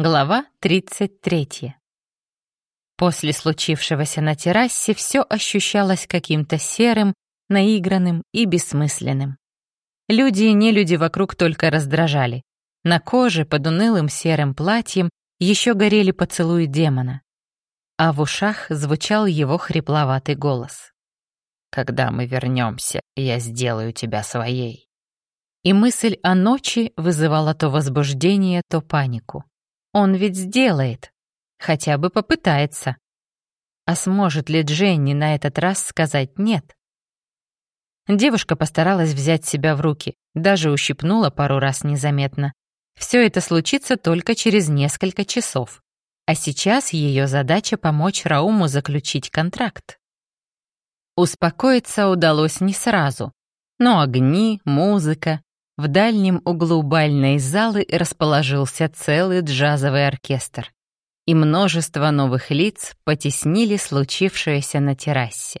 Глава 33. После случившегося на террасе все ощущалось каким-то серым, наигранным и бессмысленным. Люди и нелюди вокруг только раздражали. На коже под унылым серым платьем еще горели поцелуи демона. А в ушах звучал его хрипловатый голос. «Когда мы вернемся, я сделаю тебя своей». И мысль о ночи вызывала то возбуждение, то панику. Он ведь сделает. Хотя бы попытается. А сможет ли Дженни на этот раз сказать «нет»? Девушка постаралась взять себя в руки, даже ущипнула пару раз незаметно. Все это случится только через несколько часов. А сейчас ее задача помочь Рауму заключить контракт. Успокоиться удалось не сразу. Но огни, музыка, в дальнем углу бальной залы расположился целый джазовый оркестр, и множество новых лиц потеснили случившееся на террасе.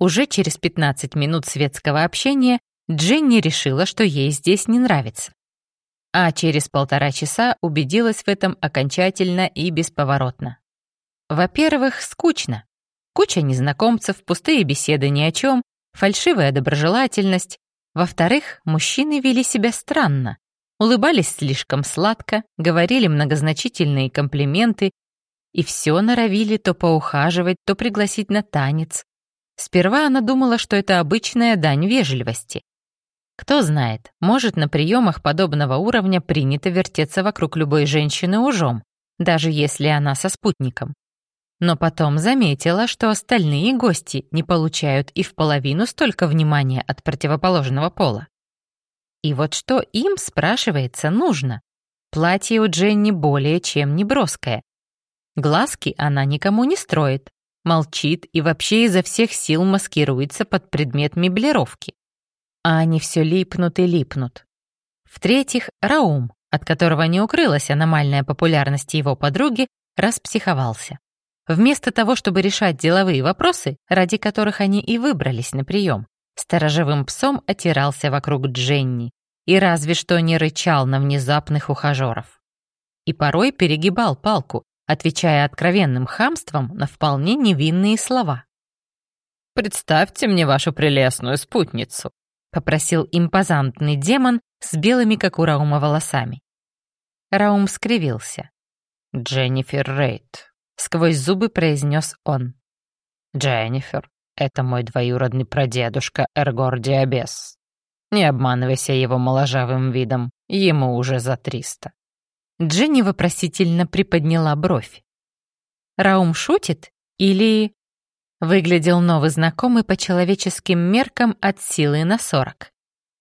Уже через 15 минут светского общения Дженни решила, что ей здесь не нравится. А через полтора часа убедилась в этом окончательно и бесповоротно. Во-первых, скучно. Куча незнакомцев, пустые беседы ни о чем, фальшивая доброжелательность, во-вторых, мужчины вели себя странно. Улыбались слишком сладко, говорили многозначительные комплименты и все норовили то поухаживать, то пригласить на танец. Сперва она думала, что это обычная дань вежливости. Кто знает, может, на приемах подобного уровня принято вертеться вокруг любой женщины ужом, даже если она со спутником но потом заметила, что остальные гости не получают и в половину столько внимания от противоположного пола. И вот что им, спрашивается, нужно? Платье у Дженни более чем неброское. Глазки она никому не строит, молчит и вообще изо всех сил маскируется под предмет меблировки. А они все липнут и липнут. В-третьих, Раум, от которого не укрылась аномальная популярность его подруги, распсиховался. Вместо того, чтобы решать деловые вопросы, ради которых они и выбрались на прием, сторожевым псом отирался вокруг Дженни и разве что не рычал на внезапных ухажеров. И порой перегибал палку, отвечая откровенным хамством на вполне невинные слова. «Представьте мне вашу прелестную спутницу», — попросил импозантный демон с белыми, как у Раума, волосами. Раум скривился. «Дженнифер Рейд, Сквозь зубы произнес он. «Дженнифер, это мой двоюродный прадедушка Эргор Диабес. Не обманывайся его моложавым видом, ему уже за триста». Дженни вопросительно приподняла бровь. «Раум шутит? Или...» Выглядел новый знакомый по человеческим меркам от силы на сорок.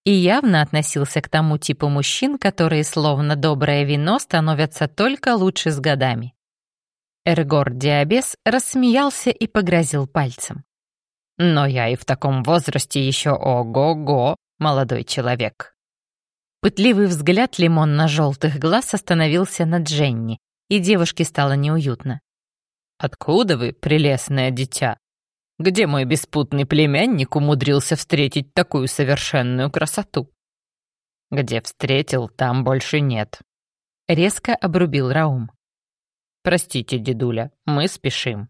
И явно относился к тому типу мужчин, которые, словно доброе вино, становятся только лучше с годами. Эргор Диабес рассмеялся и погрозил пальцем. «Но я и в таком возрасте еще ого-го, молодой человек». Пытливый взгляд лимонно-желтых глаз остановился на Дженни, и девушке стало неуютно. «Откуда вы, прелестное дитя? Где мой беспутный племянник умудрился встретить такую совершенную красоту?» «Где встретил, там больше нет», — резко обрубил Раум. «Простите, дедуля, мы спешим».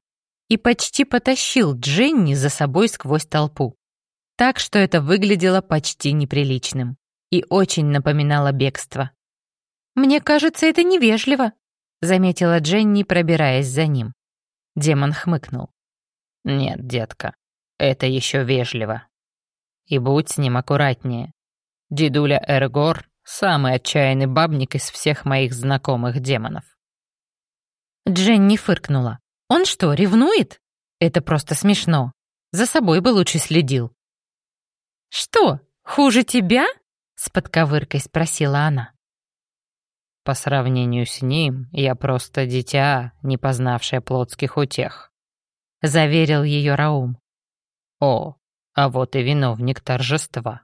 И почти потащил Дженни за собой сквозь толпу. Так что это выглядело почти неприличным и очень напоминало бегство. «Мне кажется, это невежливо», — заметила Дженни, пробираясь за ним. Демон хмыкнул. «Нет, детка, это еще вежливо. И будь с ним аккуратнее. Дедуля Эргор — самый отчаянный бабник из всех моих знакомых демонов. Дженни фыркнула. «Он что, ревнует? Это просто смешно. За собой бы лучше следил». «Что, хуже тебя?» — с подковыркой спросила она. «По сравнению с ним, я просто дитя, не познавшее плотских утех», — заверил ее Раум. «О, а вот и виновник торжества».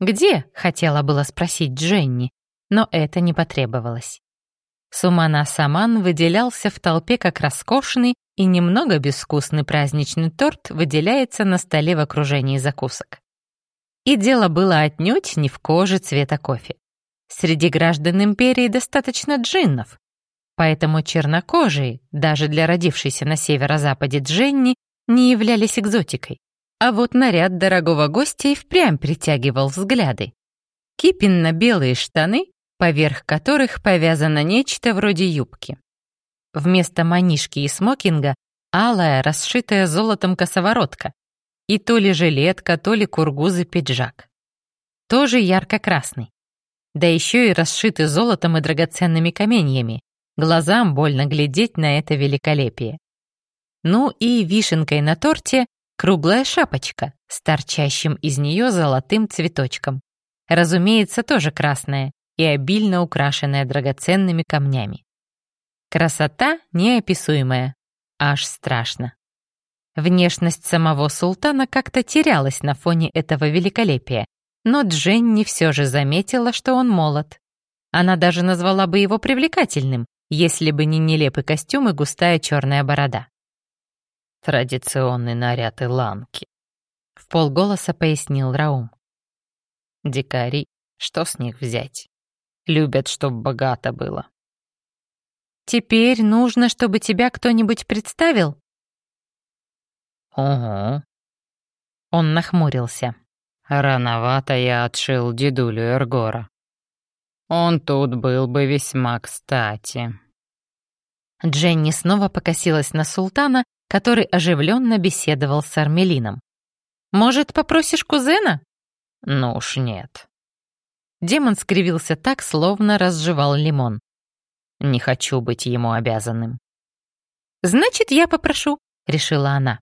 «Где?» — хотела было спросить Дженни, но это не потребовалось. Сумана Саман выделялся в толпе как роскошный и немного безвкусный праздничный торт выделяется на столе в окружении закусок. И дело было отнюдь не в коже цвета кофе. среди граждан империи достаточно джиннов, поэтому чернокожие, даже для родившейся на северо-западе Дженни, не являлись экзотикой. А вот наряд дорогого гостя и впрямь притягивал взгляды. Кипенно-белые штаны, поверх которых повязано нечто вроде юбки. Вместо манишки и смокинга алая, расшитая золотом косоворотка, и то ли жилетка, то ли кургузы пиджак. Тоже ярко-красный. Да еще и расшитый золотом и драгоценными каменьями. Глазам больно глядеть на это великолепие. Ну и вишенкой на торте круглая шапочка с торчащим из нее золотым цветочком. Разумеется, тоже красная и обильно украшенная драгоценными камнями. Красота неописуемая, Аж страшно. Внешность самого султана как-то терялась на фоне этого великолепия, но Дженни все же заметила, что он молод. Она даже назвала бы его привлекательным, если бы не нелепый костюм и густая черная борода. «Традиционный наряд Иланки», — в полголоса пояснил Раум. «Дикари, что с них взять? Любят, чтоб богато было. Теперь нужно, чтобы тебя кто-нибудь представил?» «Угу». Он нахмурился. «Рановато я отшил дедулю Эргора. Он тут был бы весьма кстати». Дженни снова покосилась на султана, который оживленно беседовал с Армелином. «Может, попросишь кузена?» «Ну уж нет». Демон скривился так, словно разжевал лимон. Не хочу быть ему обязанным. «Значит, я попрошу», — решила она.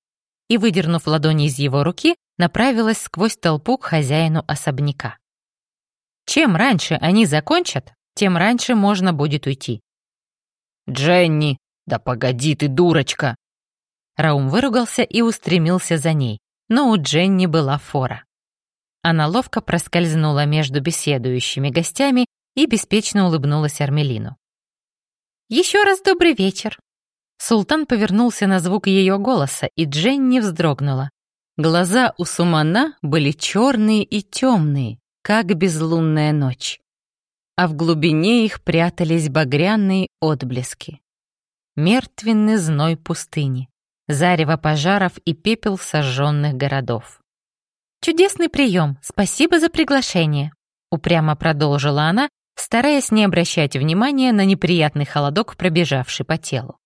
И, выдернув ладони из его руки, направилась сквозь толпу к хозяину особняка. Чем раньше они закончат, тем раньше можно будет уйти. «Дженни, да погоди ты, дурочка!» Раум выругался и устремился за ней, но у Дженни была фора. Она ловко проскользнула между беседующими гостями и беспечно улыбнулась Армелину. «Еще раз добрый вечер!» Султан повернулся на звук ее голоса, и Дженни вздрогнула. Глаза у Сумана были черные и темные, как безлунная ночь. А в глубине их прятались багряные отблески. Мертвенный зной пустыни, зарево пожаров и пепел сожженных городов. «Чудесный прием, спасибо за приглашение», — упрямо продолжила она, стараясь не обращать внимания на неприятный холодок, пробежавший по телу.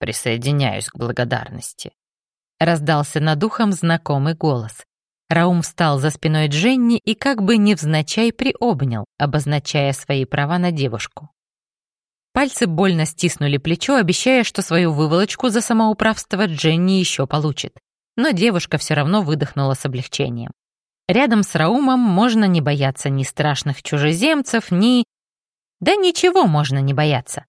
«Присоединяюсь к благодарности», — раздался над ухом знакомый голос. Раум встал за спиной Дженни и как бы невзначай приобнял, обозначая свои права на девушку. Пальцы больно стиснули плечо, обещая, что свою выволочку за самоуправство Дженни еще получит. Но девушка все равно выдохнула с облегчением. Рядом с Раумом можно не бояться ни страшных чужеземцев, ни... Да ничего можно не бояться.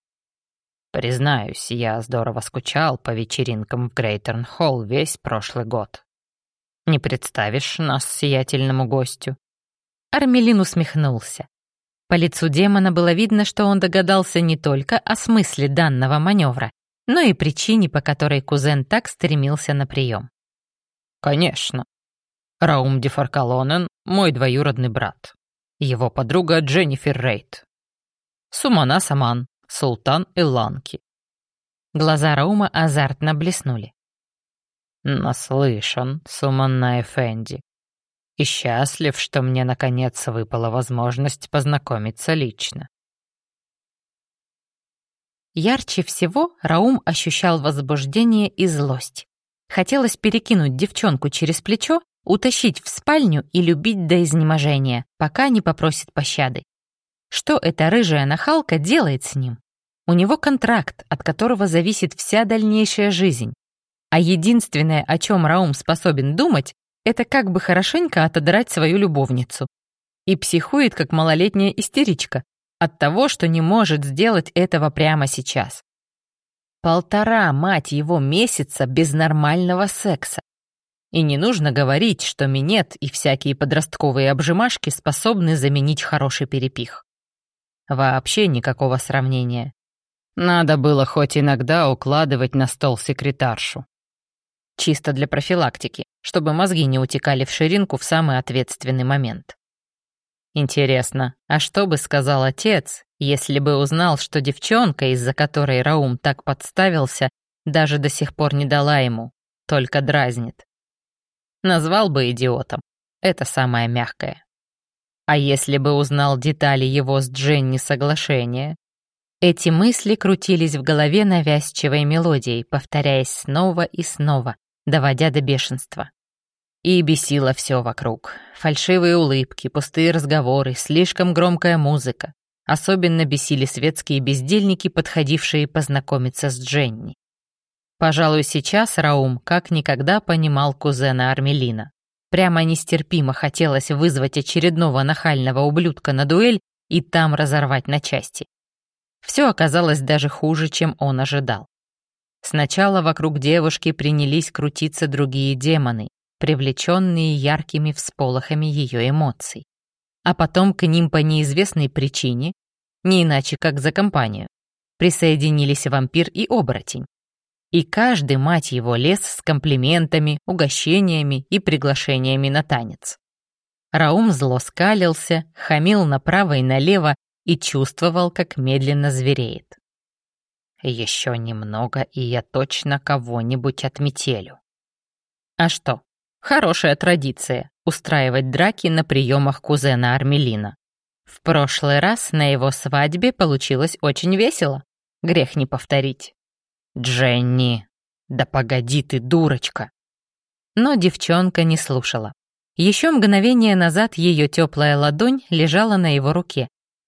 Признаюсь, я здорово скучал по вечеринкам в Грейтерн-Холл весь прошлый год. Не представишь нас сиятельному гостю?» Армелин усмехнулся. По лицу демона было видно, что он догадался не только о смысле данного маневра, но и причине, по которой кузен так стремился на прием. «Конечно. Раум Дефаркалонен — мой двоюродный брат. Его подруга Дженнифер Рейт. Сумана Саман, султан Иланки. Глаза Раума азартно блеснули. Наслышан, Суманна Эфенди. И счастлив, что мне наконец выпала возможность познакомиться лично. Ярче всего Раум ощущал возбуждение и злость. Хотелось перекинуть девчонку через плечо утащить в спальню и любить до изнеможения, пока не попросит пощады. Что эта рыжая нахалка делает с ним? У него контракт, от которого зависит вся дальнейшая жизнь. А единственное, о чем Раум способен думать, это как бы хорошенько отодрать свою любовницу. И психует, как малолетняя истеричка, от того, что не может сделать этого прямо сейчас. Полтора, мать его, месяца без нормального секса. И не нужно говорить, что минет и всякие подростковые обжимашки способны заменить хороший перепих. Вообще никакого сравнения. Надо было хоть иногда укладывать на стол секретаршу. Чисто для профилактики, чтобы мозги не утекали в ширинку в самый ответственный момент. Интересно, а что бы сказал отец, если бы узнал, что девчонка, из-за которой Раум так подставился, даже до сих пор не дала ему, только дразнит? Назвал бы идиотом. Это самое мягкое. А если бы узнал детали его с Дженни соглашения? Эти мысли крутились в голове навязчивой мелодией, повторяясь снова и снова, доводя до бешенства. И бесило все вокруг. Фальшивые улыбки, пустые разговоры, слишком громкая музыка. Особенно бесили светские бездельники, подходившие познакомиться с Дженни. Пожалуй, сейчас Раум как никогда понимал кузена Армелина. Прямо нестерпимо хотелось вызвать очередного нахального ублюдка на дуэль и там разорвать на части. Все оказалось даже хуже, чем он ожидал. Сначала вокруг девушки принялись крутиться другие демоны, привлеченные яркими всполохами ее эмоций. А потом к ним по неизвестной причине, не иначе как за компанию, присоединились вампир и оборотень. И каждый, мать его, лез с комплиментами, угощениями и приглашениями на танец. Раум зло скалился, хамил направо и налево и чувствовал, как медленно звереет. Еще немного, и я точно кого-нибудь отметелю. А что, Хорошая традиция — устраивать драки на приемах кузена Армелина. В прошлый раз на его свадьбе получилось очень весело. Грех не повторить. «Дженни, да погоди ты, дурочка!» Но девчонка не слушала. Еще мгновение назад ее теплая ладонь лежала на его руке.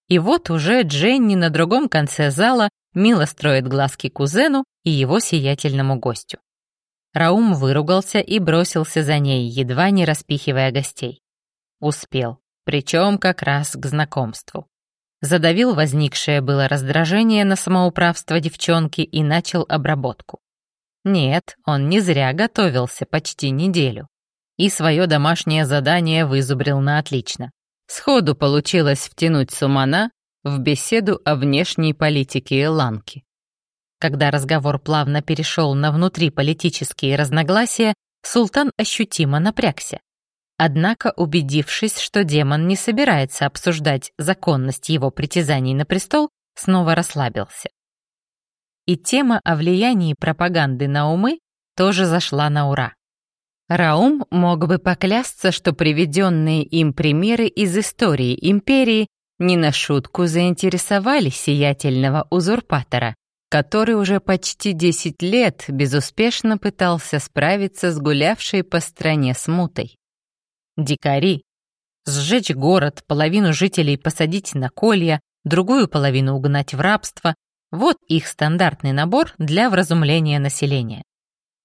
И вот уже Дженни на другом конце зала мило строит глазки кузену и его сиятельному гостю. Раум выругался и бросился за ней, едва не распихивая гостей. Успел, причем как раз к знакомству. Задавил возникшее было раздражение на самоуправство девчонки и начал обработку. Нет, он не зря готовился почти неделю. И свое домашнее задание вызубрил на отлично. Сходу получилось втянуть Сумана в беседу о внешней политике Эланки. Когда разговор плавно перешел на внутриполитические разногласия, султан ощутимо напрягся. Однако, убедившись, что демон не собирается обсуждать законность его притязаний на престол, снова расслабился. И тема о влиянии пропаганды на умы тоже зашла на ура. Раум мог бы поклясться, что приведенные им примеры из истории империи не на шутку заинтересовали сиятельного узурпатора, который уже почти 10 лет безуспешно пытался справиться с гулявшей по стране смутой. Дикари. Сжечь город, половину жителей посадить на колья, другую половину угнать в рабство — вот их стандартный набор для вразумления населения.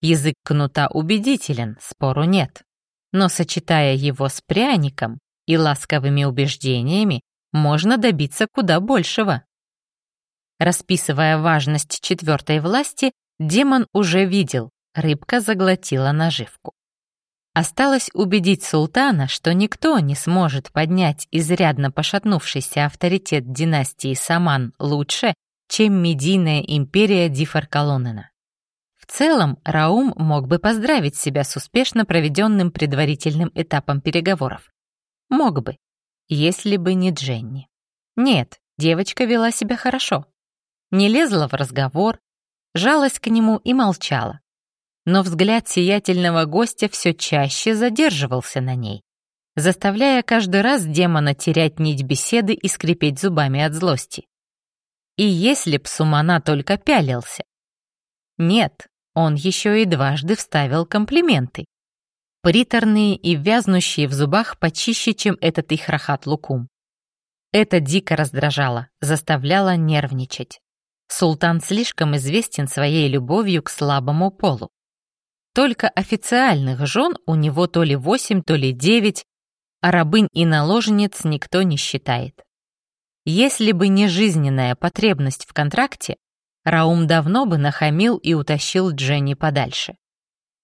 Язык кнута убедителен, спору нет. Но сочетая его с пряником и ласковыми убеждениями, можно добиться куда большего. Расписывая важность четвертой власти, демон уже видел, рыбка заглотила наживку. Осталось убедить султана, что никто не сможет поднять изрядно пошатнувшийся авторитет династии Саман лучше, чем медийная империя Дифаркалонена. В целом, Раум мог бы поздравить себя с успешно проведенным предварительным этапом переговоров. Мог бы, если бы не Дженни. Нет, девочка вела себя хорошо не лезла в разговор, жалась к нему и молчала. Но взгляд сиятельного гостя все чаще задерживался на ней, заставляя каждый раз демона терять нить беседы и скрипеть зубами от злости. И если б Сумана только пялился. Нет, он еще и дважды вставил комплименты. Приторные и вязнущие в зубах почище, чем этот их рахат-лукум. Это дико раздражало, заставляло нервничать. Султан слишком известен своей любовью к слабому полу. Только официальных жен у него то ли восемь, то ли девять, а рабынь и наложниц никто не считает. Если бы не жизненная потребность в контракте, Раум давно бы нахамил и утащил Дженни подальше.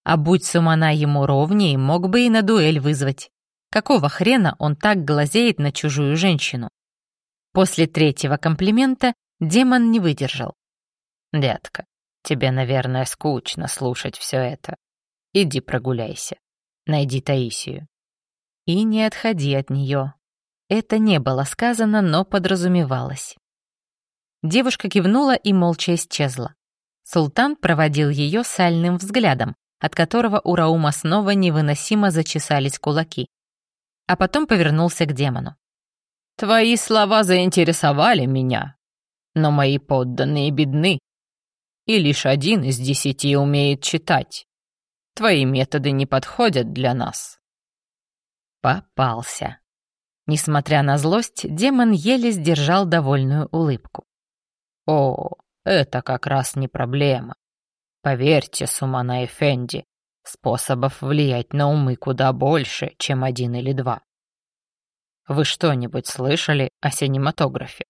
А будь Сумана ему ровнее, мог бы и на дуэль вызвать. Какого хрена он так глазеет на чужую женщину? После третьего комплимента Демон не выдержал. «Детка, тебе, наверное, скучно слушать все это. Иди прогуляйся. Найди Таисию. И не отходи от нее. Это не было сказано, но подразумевалось. Девушка кивнула и молча исчезла. Султан проводил ее сальным взглядом, от которого у Раума снова невыносимо зачесались кулаки. А потом повернулся к демону. «Твои слова заинтересовали меня, но мои подданные бедны, и лишь один из десяти умеет читать. Твои методы не подходят для нас». Попался. Несмотря на злость, демон еле сдержал довольную улыбку. «О, это как раз не проблема. Поверьте, Сумана Эфенди, способов влиять на умы куда больше, чем один или два. Вы что-нибудь слышали о синематографе?